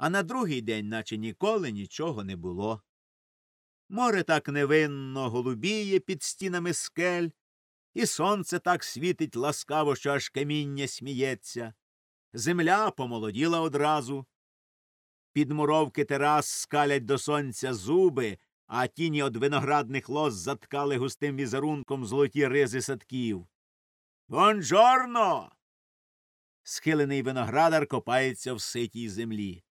а на другий день, наче ніколи нічого не було. Море так невинно голубіє під стінами скель, і сонце так світить ласкаво, що аж каміння сміється. Земля помолоділа одразу. Підмуровки терас скалять до сонця зуби, а тіні од виноградних лоз заткали густим візерунком золоті ризи садків. Бонжорно. Схилений виноградар копається в ситій землі.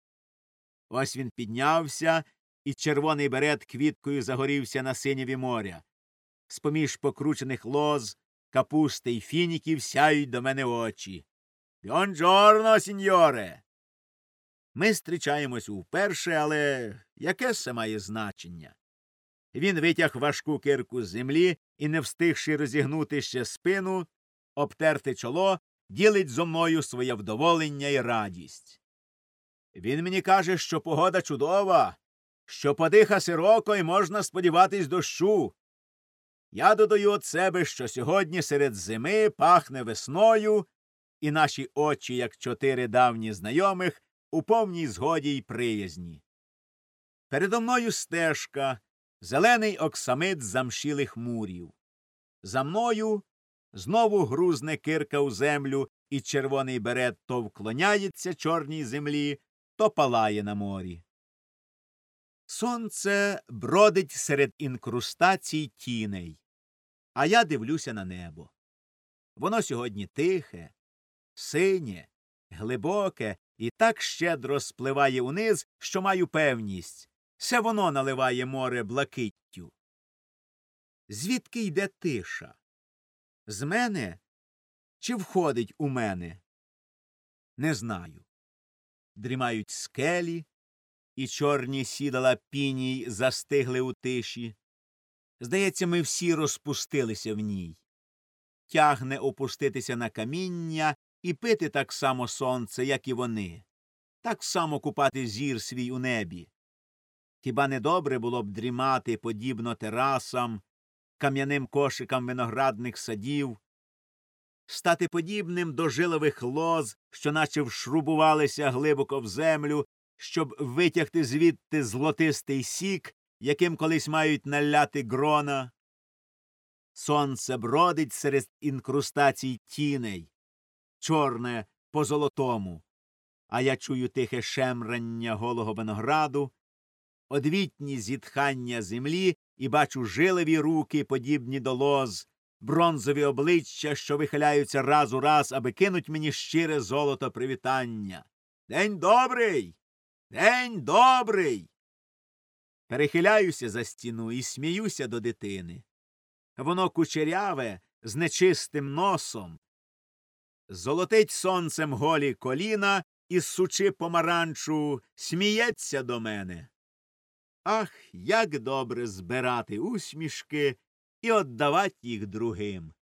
Ось він піднявся, і червоний берет квіткою загорівся на синєві моря. З поміж покручених лоз, капусти й фініків сяють до мене очі. Бьонджорно, сіньоре. Ми зустрічаємось уперше, але яке це має значення? Він витяг важку кирку з землі і, не встигши розігнути ще спину, обтерти чоло, ділить зо мною своє вдоволення і радість. Він мені каже, що погода чудова, що подиха сироко і можна сподіватись дощу. Я додаю від себе, що сьогодні серед зими пахне весною, і наші очі, як чотири давні знайомих, у повній згоді й приязні. Передо мною стежка, зелений оксамит замшілих мурів. За мною знову грузне кирка у землю, і червоний берет то вклоняється чорній землі, то палає на морі. Сонце бродить серед інкрустацій тіней, а я дивлюся на небо. Воно сьогодні тихе, синє, глибоке і так щедро спливає униз, що маю певність все воно наливає море блакиттю. Звідки йде тиша? З мене чи входить у мене? Не знаю. Дрімають скелі, і чорні сідала піній застигли у тиші. Здається, ми всі розпустилися в ній. Тягне опуститися на каміння і пити так само сонце, як і вони, так само купати зір свій у небі. Хіба не добре було б дрімати подібно терасам, кам'яним кошикам виноградних садів, стати подібним до жилових лоз, що наче вшрубувалися глибоко в землю, щоб витягти звідти злотистий сік, яким колись мають наляти грона. Сонце бродить серед інкрустацій тіней, чорне по золотому, а я чую тихе шемрання голого винограду, одвітні зітхання землі і бачу жилеві руки, подібні до лоз, бронзові обличчя, що вихиляються раз у раз, аби кинуть мені щире золото привітання. День добрий. День добрий. Перехиляюся за стіну і сміюся до дитини. Воно кучеряве, з нечистим носом. Золотить сонцем голі коліна і, сучи помаранчу, сміється до мене. Ах, як добре збирати усмішки і віддавати їх другим.